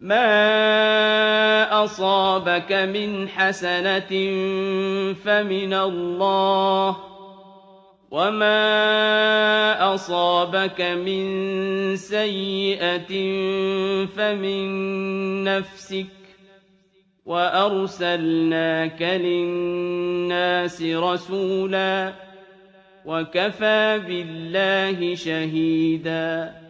مَا أَصَابَكَ مِنْ حَسَنَةٍ فَمِنَ اللَّهِ ۖ وَمَا أَصَابَكَ مِن سَيِّئَةٍ فَمِن نَّفْسِكَ ۚ وَأَرْسَلْنَاكَ لِلنَّاسِ رَسُولًا ۚ وَكَفَىٰ بِاللَّهِ شَهِيدًا